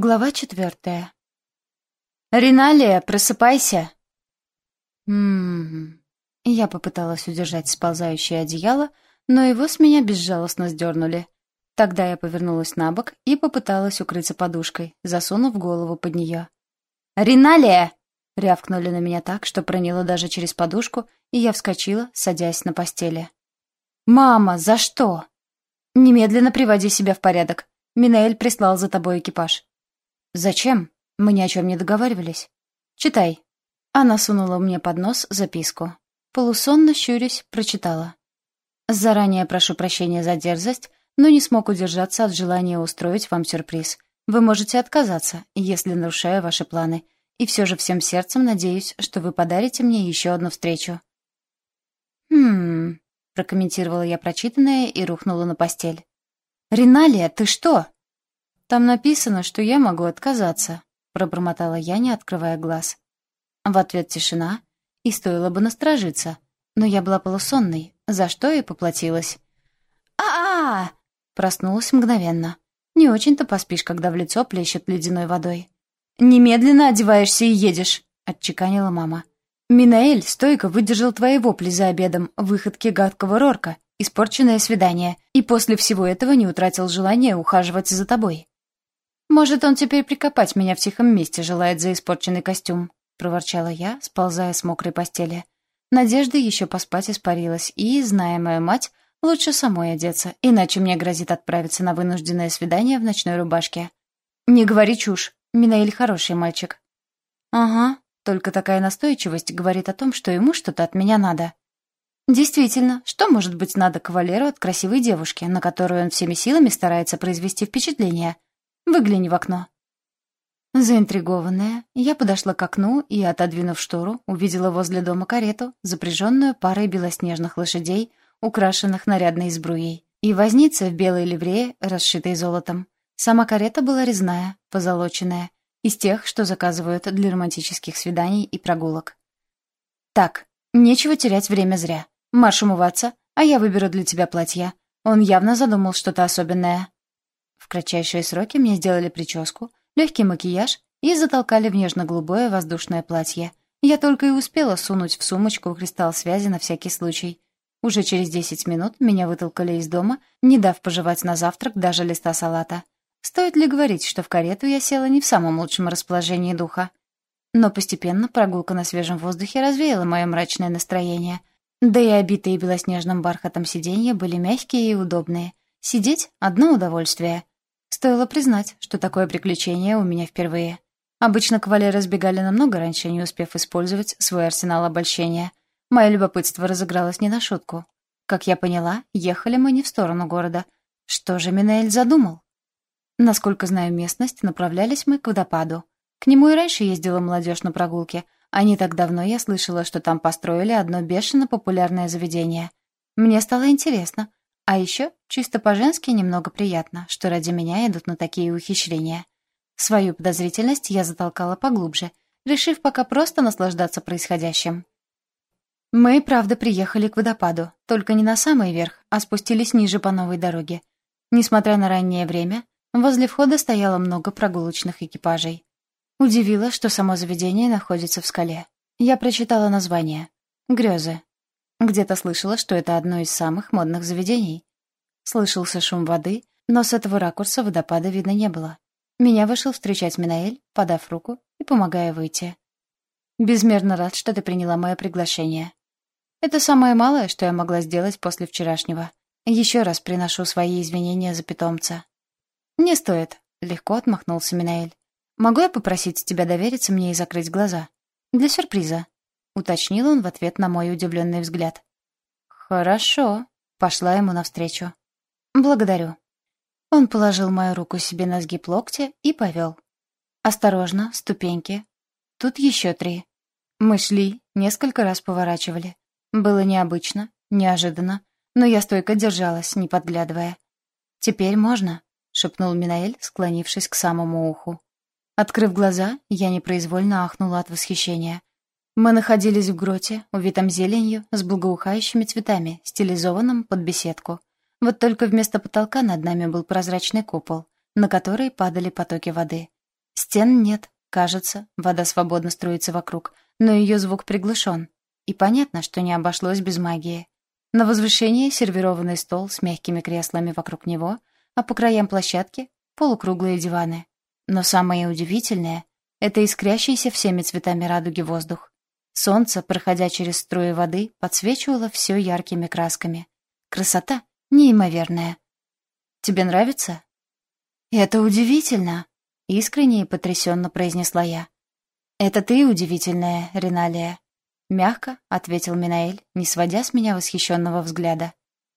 Глава четвертая. «Риналия, просыпайся!» М-м-м. Я попыталась удержать сползающее одеяло, но его с меня безжалостно сдернули. Тогда я повернулась на бок и попыталась укрыться подушкой, засунув голову под нее. «Риналия!» — рявкнули на меня так, что проняло даже через подушку, и я вскочила, садясь на постели. «Мама, за что?» «Немедленно приводи себя в порядок. Минаэль прислал за тобой экипаж». «Зачем? Мы ни о чем не договаривались. Читай». Она сунула мне под нос записку. Полусонно, щурясь, прочитала. «Заранее прошу прощения за дерзость, но не смог удержаться от желания устроить вам сюрприз. Вы можете отказаться, если нарушаю ваши планы, и все же всем сердцем надеюсь, что вы подарите мне еще одну встречу». «Хм...» — прокомментировала я прочитанное и рухнула на постель. «Риналия, ты что?» «Там написано, что я могу отказаться», — пробормотала я, не открывая глаз. В ответ тишина, и стоило бы насторожиться. Но я была полусонной, за что и поплатилась. а а, Проснулась мгновенно. Не очень-то поспишь, когда в лицо плещет ледяной водой. «Немедленно одеваешься и едешь», — отчеканила мама. «Минаэль стойко выдержал твои вопли за обедом, выходки гадкого Рорка, испорченное свидание, и после всего этого не утратил желания ухаживать за тобой. «Может, он теперь прикопать меня в тихом месте желает за испорченный костюм», — проворчала я, сползая с мокрой постели. Надежда еще поспать испарилась, и, зная мою мать, лучше самой одеться, иначе мне грозит отправиться на вынужденное свидание в ночной рубашке. «Не говори чушь, Минаэль хороший мальчик». «Ага, только такая настойчивость говорит о том, что ему что-то от меня надо». Действительно, что может быть надо кавалеру от красивой девушки, на которую он всеми силами старается произвести впечатление — Выгляни в окно». Заинтригованная, я подошла к окну и, отодвинув штору, увидела возле дома карету, запряженную парой белоснежных лошадей, украшенных нарядной сбруей, и возница в белой ливрее, расшитой золотом. Сама карета была резная, позолоченная, из тех, что заказывают для романтических свиданий и прогулок. «Так, нечего терять время зря. Марш умываться, а я выберу для тебя платье. Он явно задумал что-то особенное». В кратчайшие сроки мне сделали прическу, легкий макияж и затолкали в нежно-голубое воздушное платье. Я только и успела сунуть в сумочку кристалл связи на всякий случай. Уже через десять минут меня вытолкали из дома, не дав пожевать на завтрак даже листа салата. Стоит ли говорить, что в карету я села не в самом лучшем расположении духа? Но постепенно прогулка на свежем воздухе развеяла мое мрачное настроение. Да и обитые белоснежным бархатом сиденья были мягкие и удобные. Сидеть — одно удовольствие. Стоило признать, что такое приключение у меня впервые. Обычно кавалеры сбегали намного раньше, не успев использовать свой арсенал обольщения. Мое любопытство разыгралось не на шутку. Как я поняла, ехали мы не в сторону города. Что же Минаэль задумал? Насколько знаю местность, направлялись мы к водопаду. К нему и раньше ездила молодежь на прогулке, а не так давно я слышала, что там построили одно бешено популярное заведение. Мне стало интересно, а еще чисто по-женски немного приятно, что ради меня идут на такие ухищрения. Свою подозрительность я затолкала поглубже, решив пока просто наслаждаться происходящим. Мы, правда, приехали к водопаду, только не на самый верх, а спустились ниже по новой дороге. Несмотря на раннее время, возле входа стояло много прогулочных экипажей. Удивило, что само заведение находится в скале. Я прочитала название. «Грёзы». Где-то слышала, что это одно из самых модных заведений. Слышался шум воды, но с этого ракурса водопада видно не было. Меня вышел встречать Минаэль, подав руку и помогая выйти. «Безмерно рад, что ты приняла мое приглашение. Это самое малое, что я могла сделать после вчерашнего. Еще раз приношу свои извинения за питомца». «Не стоит», — легко отмахнулся Минаэль. «Могу я попросить тебя довериться мне и закрыть глаза? Для сюрприза» уточнил он в ответ на мой удивленный взгляд. «Хорошо», — пошла ему навстречу. «Благодарю». Он положил мою руку себе на сгиб локтя и повел. «Осторожно, ступеньки. Тут еще три». Мы шли, несколько раз поворачивали. Было необычно, неожиданно, но я стойко держалась, не подглядывая. «Теперь можно», — шепнул Минаэль, склонившись к самому уху. Открыв глаза, я непроизвольно ахнула от восхищения. Мы находились в гроте, увитом зеленью, с благоухающими цветами, стилизованном под беседку. Вот только вместо потолка над нами был прозрачный купол, на который падали потоки воды. Стен нет, кажется, вода свободно струится вокруг, но ее звук приглушен. И понятно, что не обошлось без магии. На возвышении сервированный стол с мягкими креслами вокруг него, а по краям площадки — полукруглые диваны. Но самое удивительное — это искрящийся всеми цветами радуги воздух. Солнце, проходя через струи воды, подсвечивало все яркими красками. Красота неимоверная. «Тебе нравится?» «Это удивительно!» — искренне и потрясенно произнесла я. «Это ты удивительная, Риналия», — мягко ответил Минаэль, не сводя с меня восхищенного взгляда.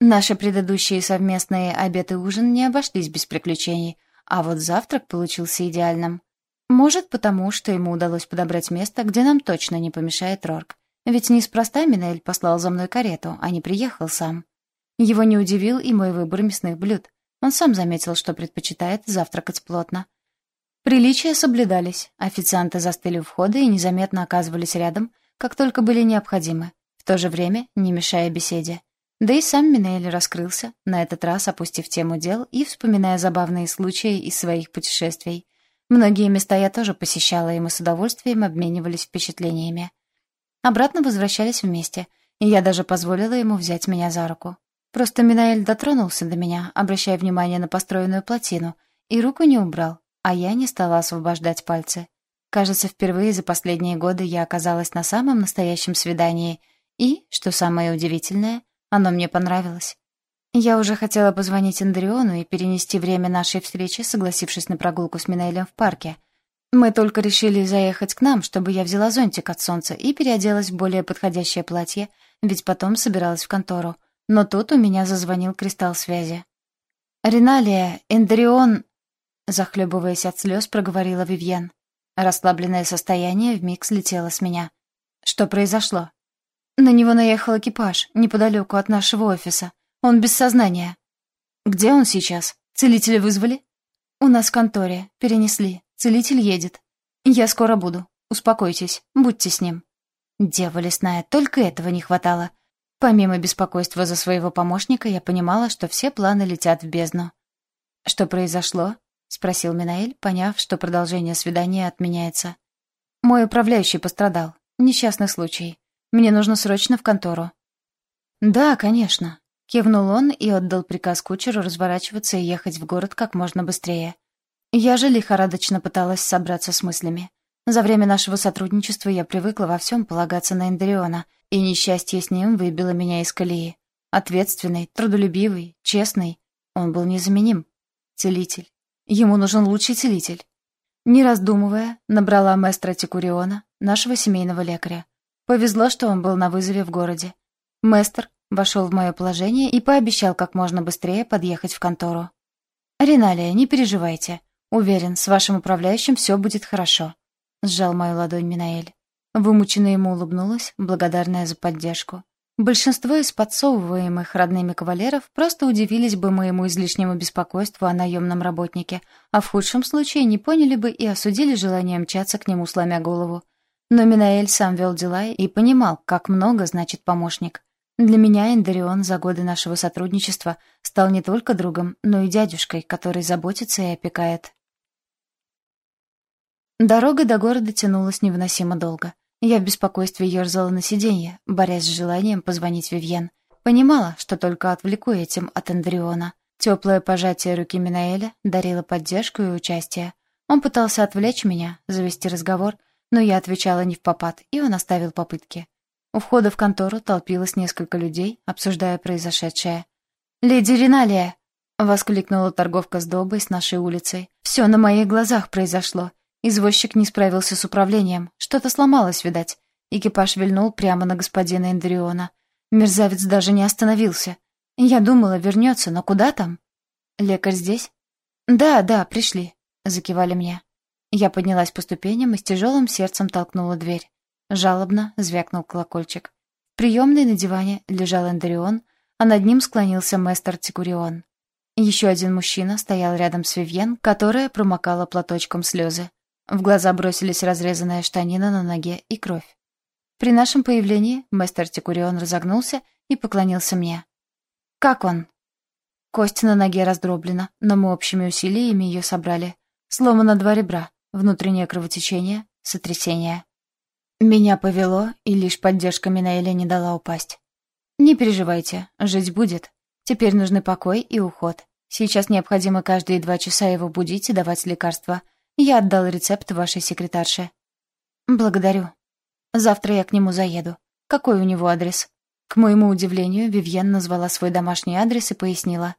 «Наши предыдущие совместные обед и ужин не обошлись без приключений, а вот завтрак получился идеальным. Может, потому, что ему удалось подобрать место, где нам точно не помешает Рорк. Ведь неспроста Минель послал за мной карету, а не приехал сам. Его не удивил и мой выбор мясных блюд. Он сам заметил, что предпочитает завтракать плотно. Приличия соблюдались, официанты застыли у входа и незаметно оказывались рядом, как только были необходимы, в то же время не мешая беседе. Да и сам Минель раскрылся, на этот раз опустив тему дел и вспоминая забавные случаи из своих путешествий. Многие места я тоже посещала, и мы с удовольствием обменивались впечатлениями. Обратно возвращались вместе, и я даже позволила ему взять меня за руку. Просто Минаэль дотронулся до меня, обращая внимание на построенную плотину, и руку не убрал, а я не стала освобождать пальцы. Кажется, впервые за последние годы я оказалась на самом настоящем свидании, и, что самое удивительное — оно мне понравилось. Я уже хотела позвонить Андриону и перенести время нашей встречи, согласившись на прогулку с Минейлем в парке. Мы только решили заехать к нам, чтобы я взяла зонтик от солнца и переоделась в более подходящее платье, ведь потом собиралась в контору. Но тут у меня зазвонил кристалл связи. «Риналия, Эндрион...» Захлебываясь от слез, проговорила Вивьен. Расслабленное состояние вмиг слетело с меня. «Что произошло?» На него наехал экипаж, неподалеку от нашего офиса. Он без сознания. Где он сейчас? Целителя вызвали? У нас в конторе. Перенесли. Целитель едет. Я скоро буду. Успокойтесь. Будьте с ним. Дева лесная, только этого не хватало. Помимо беспокойства за своего помощника, я понимала, что все планы летят в бездну. «Что произошло?» — спросил Минаэль, поняв, что продолжение свидания отменяется. «Мой управляющий пострадал. Несчастный случай. Мне нужно срочно в контору». «Да, конечно», — кивнул он и отдал приказ кучеру разворачиваться и ехать в город как можно быстрее. Я же лихорадочно пыталась собраться с мыслями. За время нашего сотрудничества я привыкла во всем полагаться на Эндериона, и несчастье с ним выбило меня из колеи. Ответственный, трудолюбивый, честный. Он был незаменим. Целитель. Ему нужен лучший целитель. Не раздумывая, набрала маэстро Тикуриона, нашего семейного лекаря. Повезло, что он был на вызове в городе. Мэстер вошел в мое положение и пообещал как можно быстрее подъехать в контору. «Риналия, не переживайте. Уверен, с вашим управляющим все будет хорошо», — сжал мою ладонь Минаэль. Вымученно ему улыбнулась, благодарная за поддержку. Большинство из подсовываемых родными кавалеров просто удивились бы моему излишнему беспокойству о наемном работнике, а в худшем случае не поняли бы и осудили желание мчаться к нему, сломя голову. Но Минаэль сам вел дела и понимал, как много значит помощник. Для меня Эндерион за годы нашего сотрудничества стал не только другом, но и дядюшкой, который заботится и опекает. Дорога до города тянулась невыносимо долго. Я в беспокойстве ерзала на сиденье, борясь с желанием позвонить Вивьен. Понимала, что только отвлеку этим от Эндриона. Теплое пожатие руки Минаэля дарило поддержку и участие. Он пытался отвлечь меня, завести разговор, но я отвечала не в попад, и он оставил попытки. У входа в контору толпилось несколько людей, обсуждая произошедшее. «Леди Риналия!» — воскликнула торговка с добой с нашей улицы. «Все на моих глазах произошло. Извозчик не справился с управлением. Что-то сломалось, видать. Экипаж вильнул прямо на господина Эндриона. Мерзавец даже не остановился. Я думала, вернется, но куда там? Лекарь здесь? Да, да, пришли, закивали мне. Я поднялась по ступеням и с тяжелым сердцем толкнула дверь. Жалобно звякнул колокольчик. В приемной на диване лежал Эндерион, а над ним склонился мастер Тикурион. Еще один мужчина стоял рядом с Вивьен, которая промокала платочком слезы. В глаза бросились разрезанная штанина на ноге и кровь. При нашем появлении мастер Тикурион разогнулся и поклонился мне. «Как он?» Кость на ноге раздроблена, но мы общими усилиями ее собрали. Сломано два ребра, внутреннее кровотечение, сотрясение. Меня повело, и лишь поддержка Минаэля не дала упасть. «Не переживайте, жить будет. Теперь нужны покой и уход. Сейчас необходимо каждые два часа его будить и давать лекарства. Я отдал рецепт вашей секретарше». «Благодарю. Завтра я к нему заеду. Какой у него адрес?» К моему удивлению, Вивьен назвала свой домашний адрес и пояснила.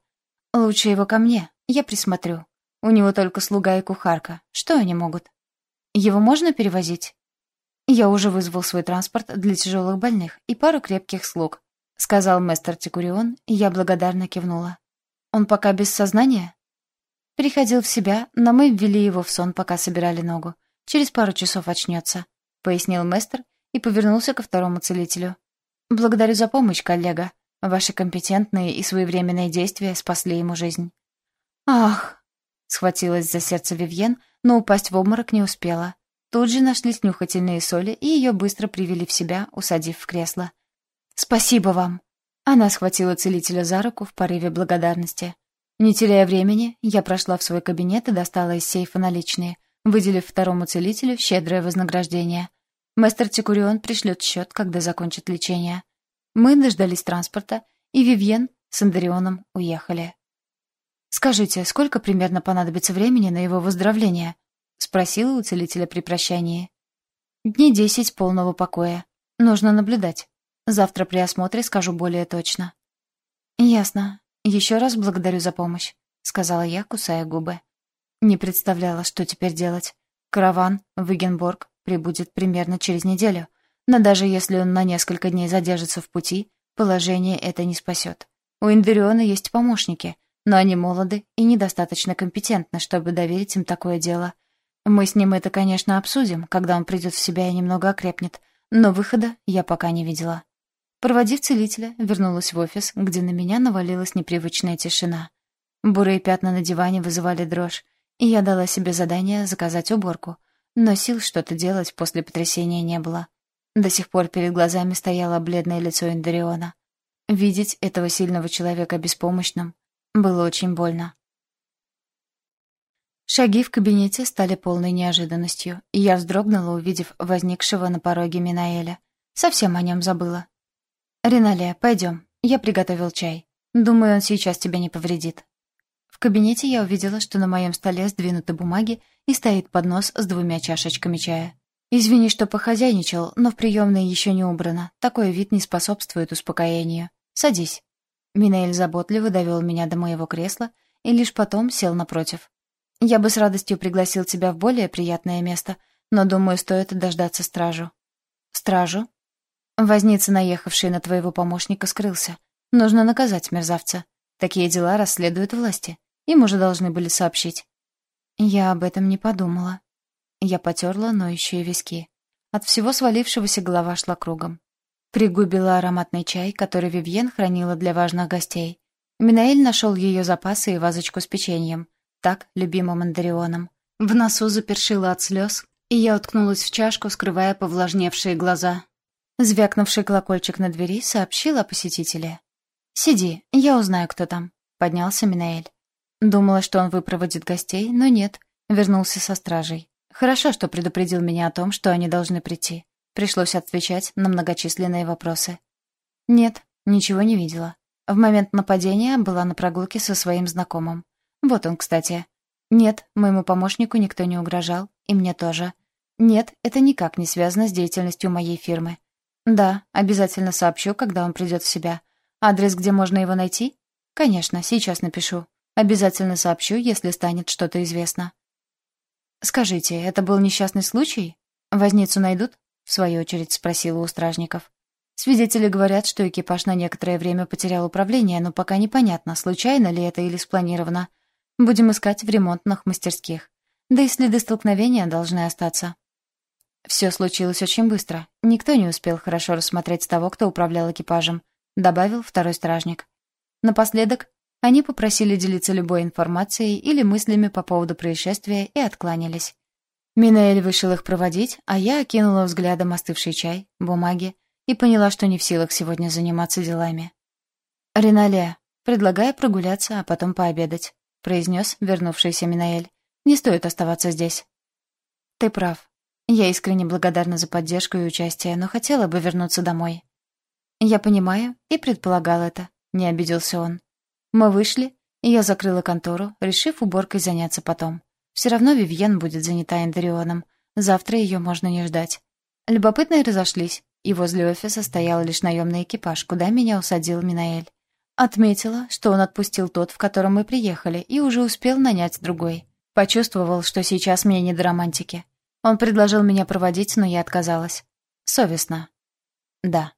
«Лучше его ко мне, я присмотрю. У него только слуга и кухарка. Что они могут? Его можно перевозить?» «Я уже вызвал свой транспорт для тяжелых больных и пару крепких слуг», — сказал мастер Тикурион, и я благодарно кивнула. «Он пока без сознания?» Приходил в себя, но мы ввели его в сон, пока собирали ногу. Через пару часов очнется, пояснил мастер и повернулся ко второму целителю. «Благодарю за помощь, коллега. Ваши компетентные и своевременные действия спасли ему жизнь». «Ах!» — схватилась за сердце Вивьен, но упасть в обморок не успела. Тут же нашлись нюхательные соли, и ее быстро привели в себя, усадив в кресло. «Спасибо вам!» Она схватила целителя за руку в порыве благодарности. Не теряя времени, я прошла в свой кабинет и достала из сейфа наличные, выделив второму целителю щедрое вознаграждение. Мастер Тикурион пришлет счет, когда закончит лечение. Мы дождались транспорта, и Вивьен с Андарионом уехали. «Скажите, сколько примерно понадобится времени на его выздоровление?» — спросила у целителя при прощании. «Дней десять полного покоя. Нужно наблюдать. Завтра при осмотре скажу более точно». «Ясно. Еще раз благодарю за помощь», — сказала я, кусая губы. Не представляла, что теперь делать. Караван в Игенборг прибудет примерно через неделю. Но даже если он на несколько дней задержится в пути, положение это не спасет. У Индериона есть помощники, но они молоды и недостаточно компетентны, чтобы доверить им такое дело. Мы с ним это, конечно, обсудим, когда он придет в себя и немного окрепнет, но выхода я пока не видела. Проводив целителя, вернулась в офис, где на меня навалилась непривычная тишина. Бурые пятна на диване вызывали дрожь, и я дала себе задание заказать уборку, но сил что-то делать после потрясения не было. До сих пор перед глазами стояло бледное лицо Индериона. Видеть этого сильного человека беспомощным было очень больно. Шаги в кабинете стали полной неожиданностью, и я вздрогнула, увидев возникшего на пороге Минаэля. Совсем о нем забыла. «Ринале, пойдем. Я приготовил чай. Думаю, он сейчас тебя не повредит». В кабинете я увидела, что на моем столе сдвинуты бумаги и стоит поднос с двумя чашечками чая. «Извини, что похозяйничал, но в приемной еще не убрано. Такой вид не способствует успокоению. Садись». Минаэль заботливо довел меня до моего кресла и лишь потом сел напротив. «Я бы с радостью пригласил тебя в более приятное место, но, думаю, стоит дождаться стражу». «Стражу?» Возница, наехавший на твоего помощника, скрылся. Нужно наказать мерзавца. Такие дела расследуют власти. Им уже должны были сообщить. Я об этом не подумала. Я потерла ноющие виски. От всего свалившегося голова шла кругом. Пригубила ароматный чай, который Вивьен хранила для важных гостей. Минаэль нашел ее запасы и вазочку с печеньем, так любимым Андарионом. В носу запершила от слез, и я уткнулась в чашку, скрывая повлажневшие глаза. Звякнувший колокольчик на двери сообщил о посетителе. «Сиди, я узнаю, кто там», — поднялся Минаэль. Думала, что он выпроводит гостей, но нет, вернулся со стражей. Хорошо, что предупредил меня о том, что они должны прийти. Пришлось отвечать на многочисленные вопросы. Нет, ничего не видела. В момент нападения была на прогулке со своим знакомым. Вот он, кстати. Нет, моему помощнику никто не угрожал, и мне тоже. Нет, это никак не связано с деятельностью моей фирмы. Да, обязательно сообщу, когда он придет в себя. Адрес, где можно его найти? Конечно, сейчас напишу. Обязательно сообщу, если станет что-то известно. Скажите, это был несчастный случай? Возницу найдут? В свою очередь спросила у стражников. Свидетели говорят, что экипаж на некоторое время потерял управление, но пока непонятно, случайно ли это или спланировано. Будем искать в ремонтных мастерских. Да и следы столкновения должны остаться. Все случилось очень быстро. Никто не успел хорошо рассмотреть того, кто управлял экипажем, добавил второй стражник. Напоследок они попросили делиться любой информацией или мыслями по поводу происшествия и откланялись. Минаэль вышел их проводить, а я окинула взглядом остывший чай, бумаги и поняла, что не в силах сегодня заниматься делами. «Ринале, предлагаю прогуляться, а потом пообедать», — произнес вернувшийся Минаэль. «Не стоит оставаться здесь». Ты прав. Я искренне благодарна за поддержку и участие, но хотела бы вернуться домой. Я понимаю и предполагал это, не обиделся он. Мы вышли, и я закрыла контору, решив уборкой заняться потом. Все равно Вивьен будет занята Эндерионом. Завтра ее можно не ждать. Любопытные разошлись, и возле офиса стоял лишь наемный экипаж, куда меня усадил Минаэль. Отметила, что он отпустил тот, в котором мы приехали, и уже успел нанять другой. Почувствовал, что сейчас мне не до романтики. Он предложил меня проводить, но я отказалась. Совестно. Да.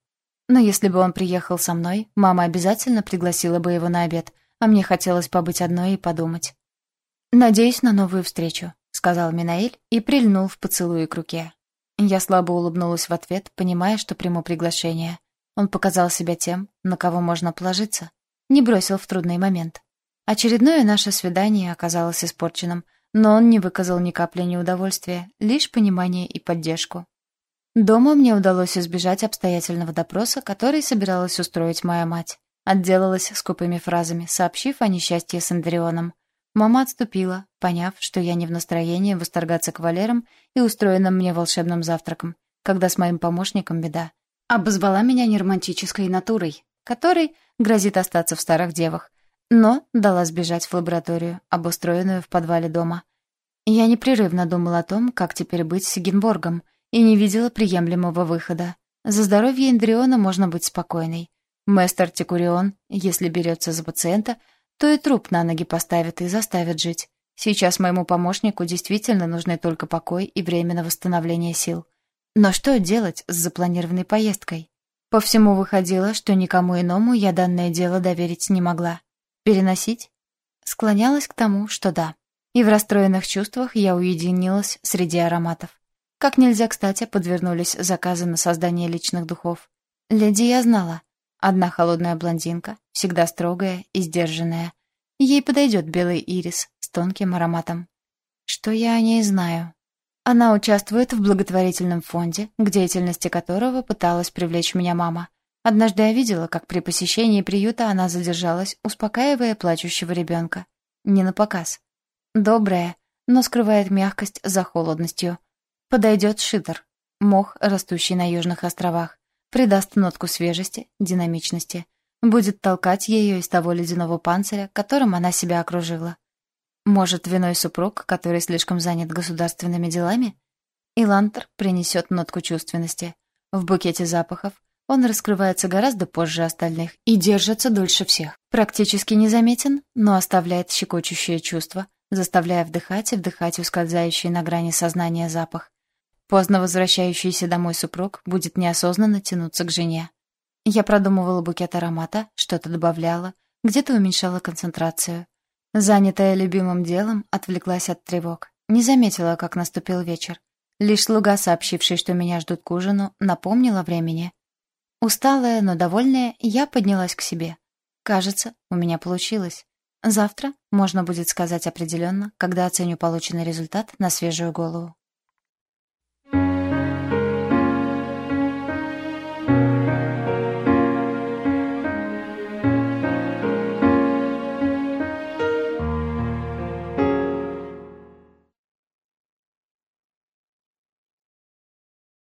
Но если бы он приехал со мной, мама обязательно пригласила бы его на обед, а мне хотелось побыть одной и подумать. «Надеюсь на новую встречу», — сказал Минаэль и прильнул в поцелуе к руке. Я слабо улыбнулась в ответ, понимая, что приму приглашение. Он показал себя тем, на кого можно положиться. Не бросил в трудный момент. Очередное наше свидание оказалось испорченным, но он не выказал ни капли неудовольствия, лишь понимание и поддержку. Дома мне удалось избежать обстоятельного допроса, который собиралась устроить моя мать. Отделалась скупыми фразами, сообщив о несчастье с Андрионом. Мама отступила, поняв, что я не в настроении восторгаться кавалером и устроенным мне волшебным завтраком, когда с моим помощником беда обозвала меня неромантической натурой, которой грозит остаться в старых девах, но дала сбежать в лабораторию, обустроенную в подвале дома. Я непрерывно думала о том, как теперь быть с Генборгом, и не видела приемлемого выхода. За здоровье Эндриона можно быть спокойной. Мэстер Текурион, если берется за пациента, то и труп на ноги поставит и заставит жить. Сейчас моему помощнику действительно нужны только покой и время на восстановление сил. Но что делать с запланированной поездкой? По всему выходило, что никому иному я данное дело доверить не могла. Переносить? Склонялась к тому, что да. И в расстроенных чувствах я уединилась среди ароматов. Как нельзя кстати подвернулись заказы на создание личных духов. Леди я знала. Одна холодная блондинка, всегда строгая и сдержанная. Ей подойдет белый ирис с тонким ароматом. Что я о ней знаю? Она участвует в благотворительном фонде, к деятельности которого пыталась привлечь меня мама. Однажды я видела, как при посещении приюта она задержалась, успокаивая плачущего ребенка. Не на показ. Добрая, но скрывает мягкость за холодностью. Подойдет шитер, мох, растущий на южных островах. Придаст нотку свежести, динамичности. Будет толкать ее из того ледяного панциря, которым она себя окружила. Может, виной супруг, который слишком занят государственными делами? Илантер принесет нотку чувственности. В букете запахов он раскрывается гораздо позже остальных и держится дольше всех. Практически незаметен, но оставляет щекочущее чувство, заставляя вдыхать и вдыхать ускользающий на грани сознания запах. Поздно возвращающийся домой супруг будет неосознанно тянуться к жене. Я продумывала букет аромата, что-то добавляла, где-то уменьшала концентрацию. Занятая любимым делом, отвлеклась от тревог. Не заметила, как наступил вечер. Лишь слуга, сообщивший, что меня ждут к ужину, напомнила времени. Усталая, но довольная, я поднялась к себе. Кажется, у меня получилось. Завтра можно будет сказать определенно, когда оценю полученный результат на свежую голову.